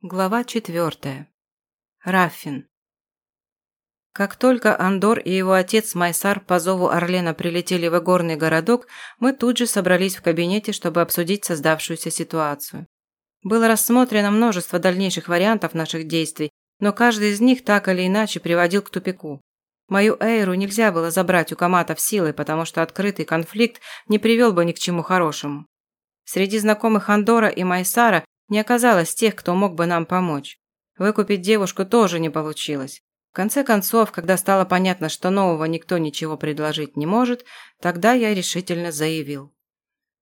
Глава четвертая. Раффин. Как только Андор и его отец Майсар по зову Орлена прилетели в игорный городок, мы тут же собрались в кабинете, чтобы обсудить создавшуюся ситуацию. Было рассмотрено множество дальнейших вариантов наших действий, но каждый из них так или иначе приводил к тупику. Мою Эйру нельзя было забрать у Каматов силой, потому что открытый конфликт не привел бы ни к чему хорошему. Среди знакомых Андора и Майсара не оказалось тех, кто мог бы нам помочь. Выкупить девушку тоже не получилось. В конце концов, когда стало понятно, что нового никто ничего предложить не может, тогда я решительно заявил.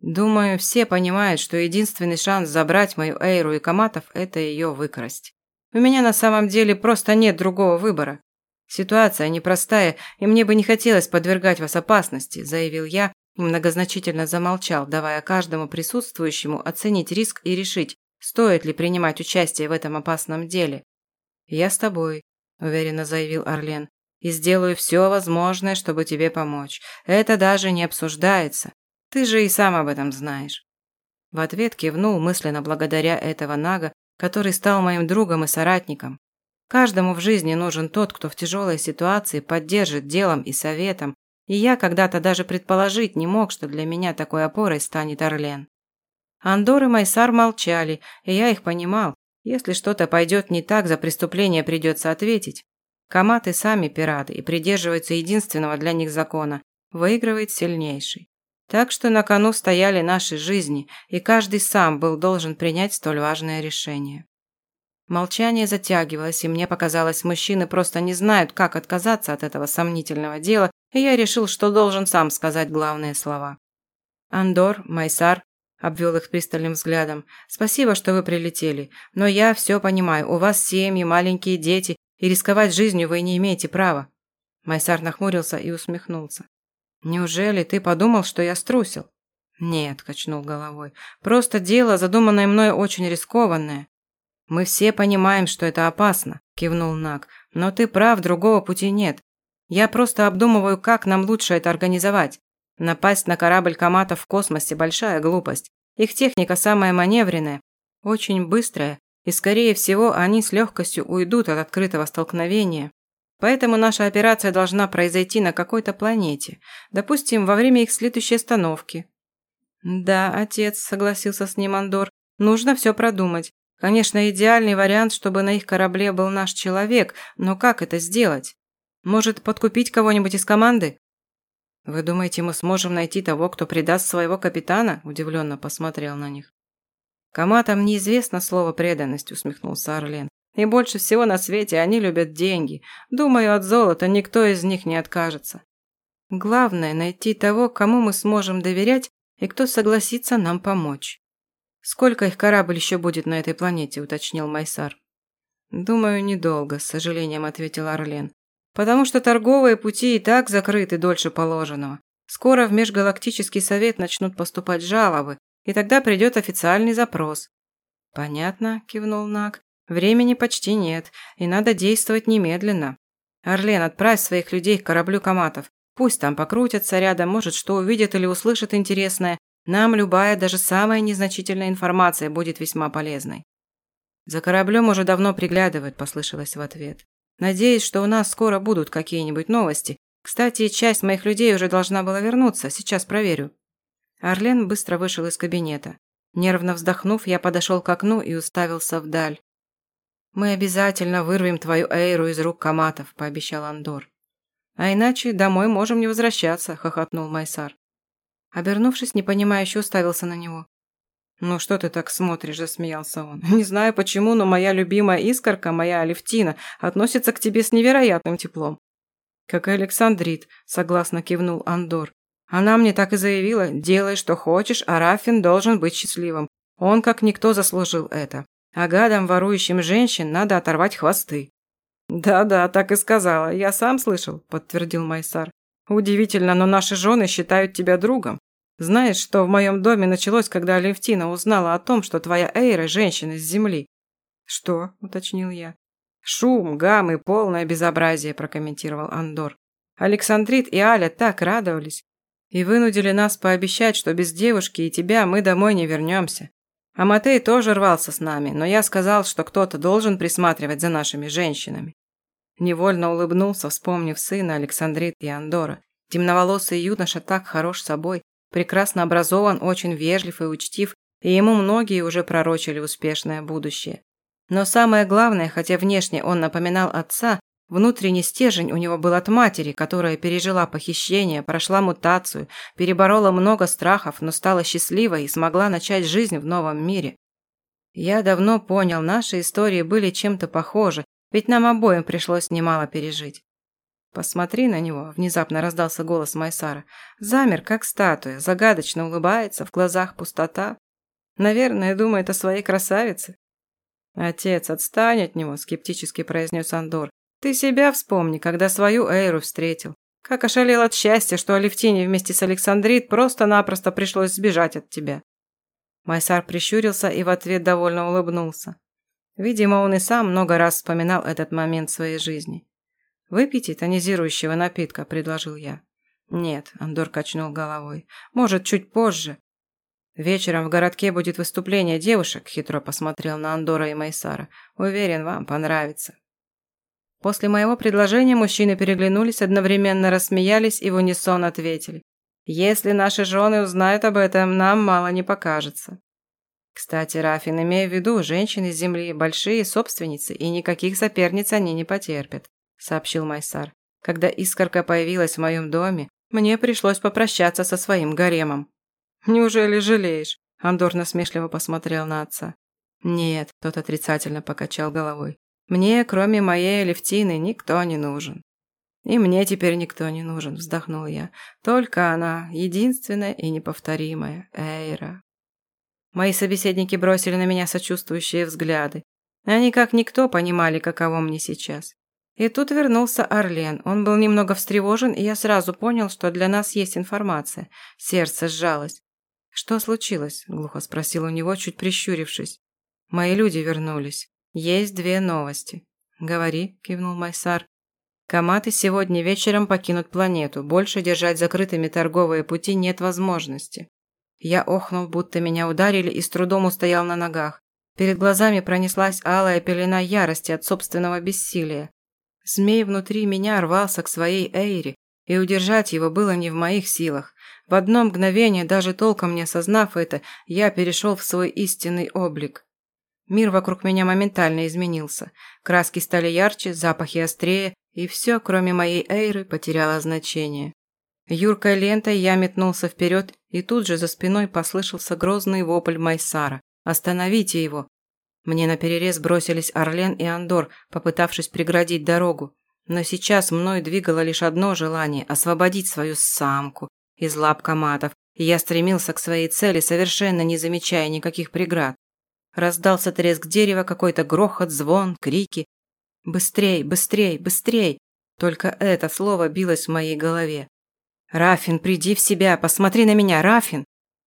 Думаю, все понимают, что единственный шанс забрать мою Эйру и Каматов – это ее выкрасть. У меня на самом деле просто нет другого выбора. Ситуация непростая, и мне бы не хотелось подвергать вас опасности, заявил я и многозначительно замолчал, давая каждому присутствующему оценить риск и решить, Стоит ли принимать участие в этом опасном деле? Я с тобой, уверенно заявил Орлен, и сделаю все возможное, чтобы тебе помочь. Это даже не обсуждается. Ты же и сам об этом знаешь. В ответ кивнул мысленно благодаря этого Нага, который стал моим другом и соратником. Каждому в жизни нужен тот, кто в тяжелой ситуации поддержит делом и советом, и я когда-то даже предположить не мог, что для меня такой опорой станет Орлен. Андор и Майсар молчали, и я их понимал. Если что-то пойдет не так, за преступление придется ответить. Каматы сами пираты и придерживаются единственного для них закона – выигрывает сильнейший. Так что на кону стояли наши жизни, и каждый сам был должен принять столь важное решение. Молчание затягивалось, и мне показалось, мужчины просто не знают, как отказаться от этого сомнительного дела, и я решил, что должен сам сказать главные слова. Андор, Майсар, обвел их пристальным взглядом. «Спасибо, что вы прилетели. Но я все понимаю. У вас семьи, маленькие дети, и рисковать жизнью вы не имеете права». Майсар нахмурился и усмехнулся. «Неужели ты подумал, что я струсил?» «Нет», – качнул головой. «Просто дело, задуманное мной, очень рискованное». «Мы все понимаем, что это опасно», – кивнул Наг. «Но ты прав, другого пути нет. Я просто обдумываю, как нам лучше это организовать. Напасть на корабль Камата в космосе – большая глупость. Их техника самая маневренная, очень быстрая, и, скорее всего, они с легкостью уйдут от открытого столкновения. Поэтому наша операция должна произойти на какой-то планете, допустим, во время их следующей остановки. «Да, отец», – согласился с ним Андор, – «нужно все продумать. Конечно, идеальный вариант, чтобы на их корабле был наш человек, но как это сделать? Может, подкупить кого-нибудь из команды? «Вы думаете, мы сможем найти того, кто предаст своего капитана?» – удивленно посмотрел на них. «Коматам неизвестно слово «преданность», – усмехнулся Орлен. «И больше всего на свете они любят деньги. Думаю, от золота никто из них не откажется. Главное – найти того, кому мы сможем доверять и кто согласится нам помочь». «Сколько их корабль еще будет на этой планете?» – уточнил Майсар. «Думаю, недолго», – с сожалением ответил Орлен. Потому что торговые пути и так закрыты дольше положенного. Скоро в Межгалактический совет начнут поступать жалобы, и тогда придет официальный запрос. «Понятно», – кивнул Наг. «Времени почти нет, и надо действовать немедленно. Орлен, отправь своих людей к кораблю Каматов. Пусть там покрутятся рядом, может, что увидят или услышат интересное. Нам любая, даже самая незначительная информация будет весьма полезной». «За кораблем уже давно приглядывают», – послышалось в ответ. Надеюсь, что у нас скоро будут какие-нибудь новости. Кстати, часть моих людей уже должна была вернуться, сейчас проверю». Орлен быстро вышел из кабинета. Нервно вздохнув, я подошел к окну и уставился вдаль. «Мы обязательно вырвем твою Эйру из рук коматов», – пообещал Андор. «А иначе домой можем не возвращаться», – хохотнул Майсар. Обернувшись, непонимающе уставился на него. «Ну что ты так смотришь?» – засмеялся он. «Не знаю почему, но моя любимая искорка, моя Алевтина, относится к тебе с невероятным теплом». «Как и Александрит», – согласно кивнул Андор. «Она мне так и заявила, делай, что хочешь, а Рафин должен быть счастливым. Он, как никто, заслужил это. А гадам, ворующим женщин, надо оторвать хвосты». «Да-да, так и сказала. Я сам слышал», – подтвердил Майсар. «Удивительно, но наши жены считают тебя другом. Знаешь, что в моем доме началось, когда Алевтина узнала о том, что твоя Эйра – женщина с земли?» «Что?» – уточнил я. «Шум, гам и полное безобразие», – прокомментировал Андор. Александрит и Аля так радовались и вынудили нас пообещать, что без девушки и тебя мы домой не вернемся. А Матей тоже рвался с нами, но я сказал, что кто-то должен присматривать за нашими женщинами. Невольно улыбнулся, вспомнив сына Александрит и Андора. Темноволосый юноша так хорош собой, прекрасно образован, очень вежлив и учтив, и ему многие уже пророчили успешное будущее. Но самое главное, хотя внешне он напоминал отца, внутренний стержень у него был от матери, которая пережила похищение, прошла мутацию, переборола много страхов, но стала счастливой и смогла начать жизнь в новом мире. Я давно понял, наши истории были чем-то похожи, ведь нам обоим пришлось немало пережить. «Посмотри на него», – внезапно раздался голос Майсара. Замер, как статуя, загадочно улыбается, в глазах пустота. Наверное, думает о своей красавице. «Отец, отстань от него», – скептически произнес Андор. «Ты себя вспомни, когда свою Эйру встретил. Как ошалел от счастья, что Алевтине вместе с Александрит просто-напросто пришлось сбежать от тебя». Майсар прищурился и в ответ довольно улыбнулся. Видимо, он и сам много раз вспоминал этот момент своей жизни. «Выпейте тонизирующего напитка», – предложил я. «Нет», – Андор качнул головой. «Может, чуть позже». «Вечером в городке будет выступление девушек», – хитро посмотрел на Андора и Майсара. «Уверен, вам понравится». После моего предложения мужчины переглянулись, одновременно рассмеялись и в унисон ответили. «Если наши жены узнают об этом, нам мало не покажется». Кстати, Рафин, имея в виду, женщины Земли – большие собственницы, и никаких соперниц они не потерпят, сообщил Майсар. Когда искорка появилась в моем доме, мне пришлось попрощаться со своим гаремом. Неужели жалеешь? Андор насмешливо посмотрел на отца. Нет, тот отрицательно покачал головой. Мне, кроме моей Левтины, никто не нужен. И мне теперь никто не нужен, вздохнул я. Только она, единственная и неповторимая, Эйра. Мои собеседники бросили на меня сочувствующие взгляды. Они как никто понимали, каково мне сейчас. И тут вернулся Орлен. Он был немного встревожен, и я сразу понял, что для нас есть информация. Сердце сжалось. «Что случилось?» – глухо спросил у него, чуть прищурившись. «Мои люди вернулись. Есть две новости». «Говори», – кивнул Майсар. «Каматы сегодня вечером покинут планету. Больше держать закрытыми торговые пути нет возможности». Я охнул, будто меня ударили, и с трудом устоял на ногах. Перед глазами пронеслась алая пелена ярости от собственного бессилия. Змей внутри меня рвался к своей Эйре, и удержать его было не в моих силах. В одно мгновение, даже толком не осознав это, я перешел в свой истинный облик. Мир вокруг меня моментально изменился. Краски стали ярче, запахи острее, и все, кроме моей Эйры, потеряло значение. Юркой лентой я метнулся вперед, и тут же за спиной послышался грозный вопль Майсара. «Остановите его!» Мне наперерез бросились Орлен и Андор, попытавшись преградить дорогу. Но сейчас мной двигало лишь одно желание – освободить свою самку из лап коматов, и я стремился к своей цели, совершенно не замечая никаких преград. Раздался треск дерева, какой-то грохот, звон, крики. «Быстрей, быстрей, быстрей!» Только это слово билось в моей голове. «Рафин, приди в себя, посмотри на меня, Рафин!»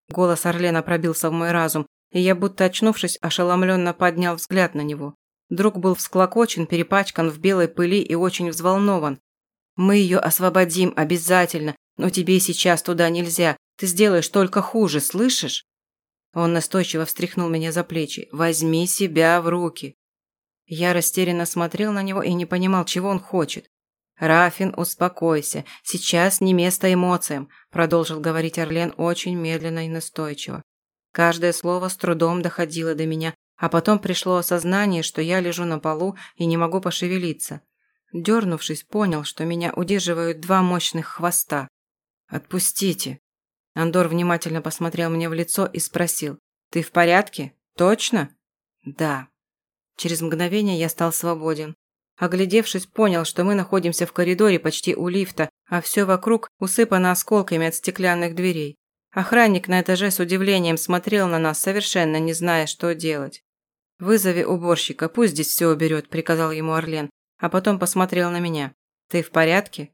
Голос Орлена пробился в мой разум, и я, будто очнувшись, ошеломленно поднял взгляд на него. Друг был всклокочен, перепачкан в белой пыли и очень взволнован. «Мы ее освободим, обязательно, но тебе сейчас туда нельзя. Ты сделаешь только хуже, слышишь?» Он настойчиво встряхнул меня за плечи. «Возьми себя в руки!» Я растерянно смотрел на него и не понимал, чего он хочет. «Рафин, успокойся. Сейчас не место эмоциям», – продолжил говорить Орлен очень медленно и настойчиво. Каждое слово с трудом доходило до меня, а потом пришло осознание, что я лежу на полу и не могу пошевелиться. Дернувшись, понял, что меня удерживают два мощных хвоста. «Отпустите». Андор внимательно посмотрел мне в лицо и спросил. «Ты в порядке? Точно?» «Да». Через мгновение я стал свободен. Оглядевшись, понял, что мы находимся в коридоре почти у лифта, а все вокруг усыпано осколками от стеклянных дверей. Охранник на этаже с удивлением смотрел на нас, совершенно не зная, что делать. «Вызови уборщика, пусть здесь все уберет», – приказал ему Орлен, а потом посмотрел на меня. «Ты в порядке?»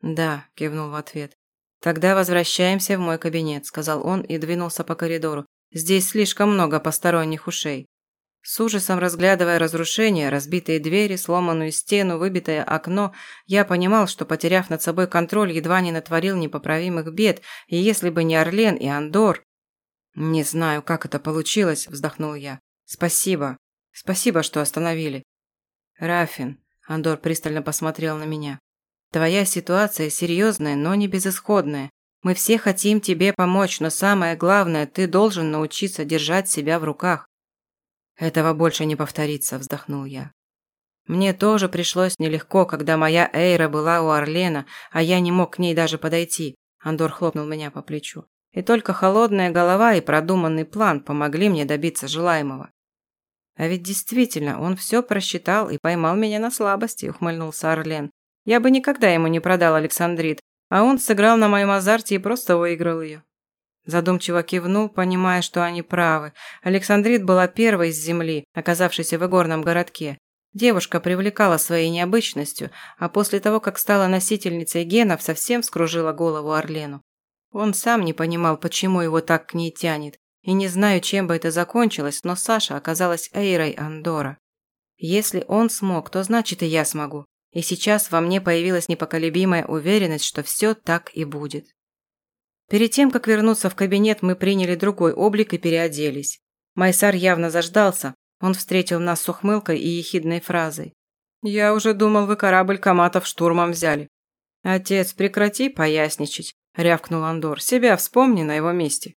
«Да», – кивнул в ответ. «Тогда возвращаемся в мой кабинет», – сказал он и двинулся по коридору. «Здесь слишком много посторонних ушей». С ужасом разглядывая разрушения, разбитые двери, сломанную стену, выбитое окно, я понимал, что, потеряв над собой контроль, едва не натворил непоправимых бед, и если бы не Орлен и Андор... «Не знаю, как это получилось», – вздохнул я. «Спасибо. Спасибо, что остановили». «Рафин», – Андор пристально посмотрел на меня. «Твоя ситуация серьезная, но не безысходная. Мы все хотим тебе помочь, но самое главное, ты должен научиться держать себя в руках». «Этого больше не повторится», – вздохнул я. Мне тоже пришлось нелегко, когда моя Эйра была у Орлена, а я не мог к ней даже подойти. Андор хлопнул меня по плечу. И только холодная голова и продуманный план помогли мне добиться желаемого. А ведь действительно, он все просчитал и поймал меня на слабости, ухмыльнулся Орлен. Я бы никогда ему не продал Александрит, а он сыграл на моем азарте и просто выиграл ее. Задумчиво кивнул, понимая, что они правы. Александрит была первой из земли, оказавшейся в игорном городке. Девушка привлекала своей необычностью, а после того, как стала носительницей генов, совсем вскружила голову Орлену. Он сам не понимал, почему его так к ней тянет, и не знаю, чем бы это закончилось, но Саша оказалась Эйрой Андора. Если он смог, то значит и я смогу. И сейчас во мне появилась непоколебимая уверенность, что все так и будет. Перед тем, как вернуться в кабинет, мы приняли другой облик и переоделись. Майсар явно заждался, он встретил нас с ухмылкой и ехидной фразой. «Я уже думал, вы корабль Каматов штурмом взяли». «Отец, прекрати поясничать. – рявкнул Андор. «Себя вспомни на его месте».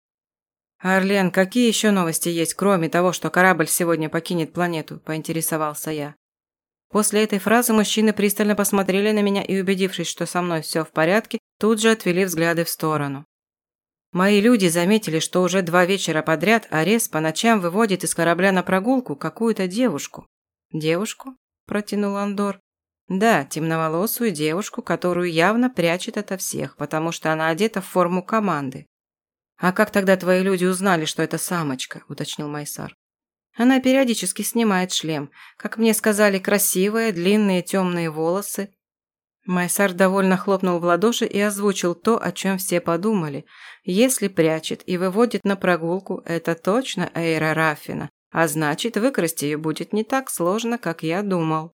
«Орлен, какие еще новости есть, кроме того, что корабль сегодня покинет планету?» – поинтересовался я. После этой фразы мужчины пристально посмотрели на меня и, убедившись, что со мной все в порядке, тут же отвели взгляды в сторону. Мои люди заметили, что уже два вечера подряд Арес по ночам выводит из корабля на прогулку какую-то девушку. «Девушку?» – протянул Андор. Да, темноволосую девушку, которую явно прячет ото всех, потому что она одета в форму команды. «А как тогда твои люди узнали, что это самочка?» – уточнил Майсар. Она периодически снимает шлем. Как мне сказали, красивые, длинные темные волосы. Майсар довольно хлопнул в ладоши и озвучил то, о чем все подумали. Если прячет и выводит на прогулку, это точно Эйра Рафина, а значит, выкрасть ее будет не так сложно, как я думал.